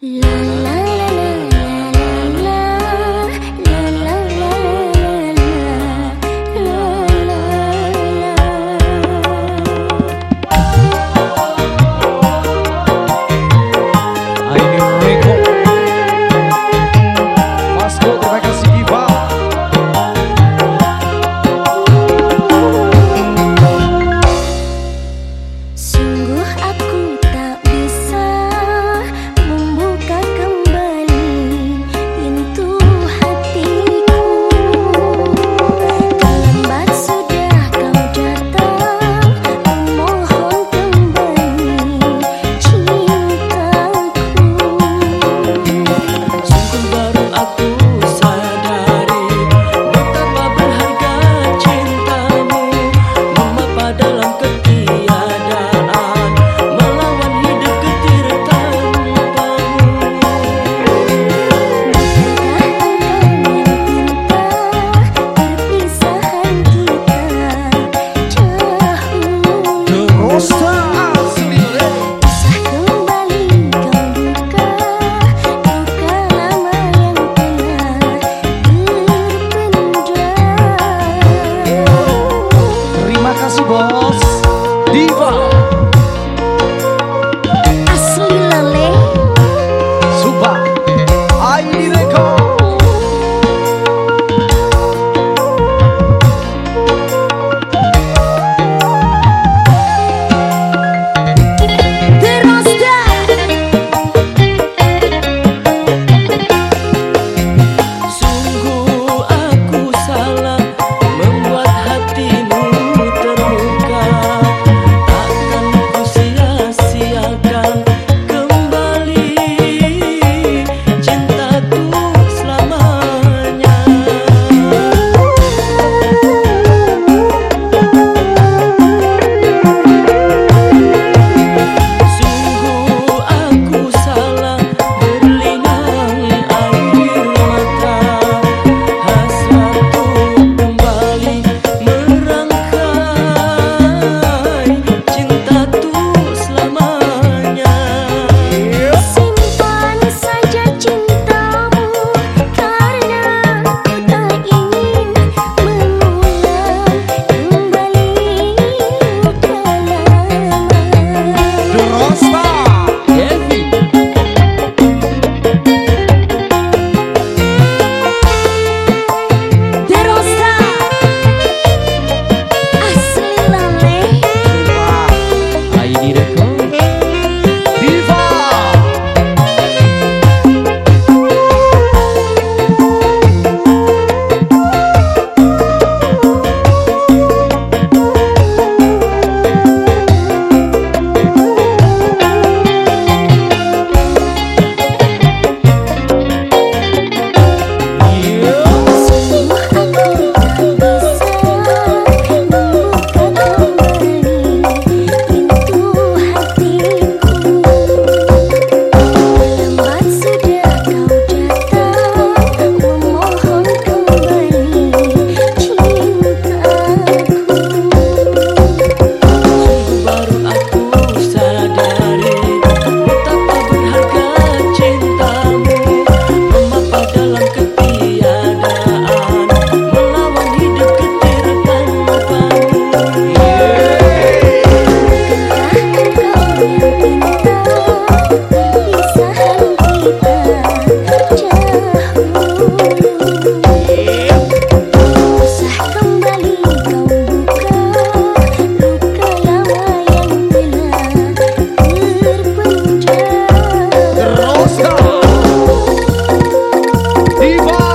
啦啦 Cinta Diva.